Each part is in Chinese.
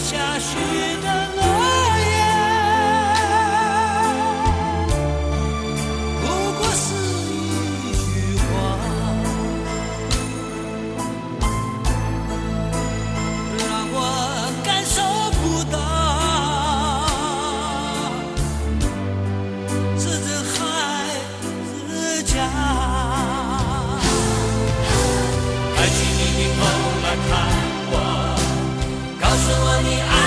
下雪的诺诉我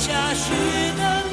下雪的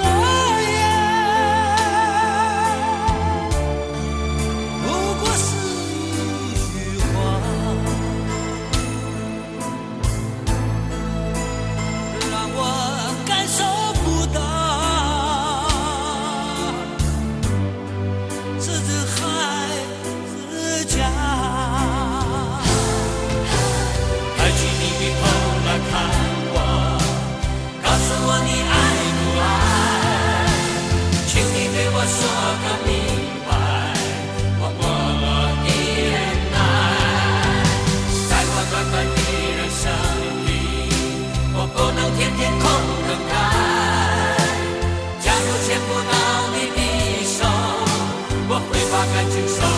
牵不到你的手，我会把感情收。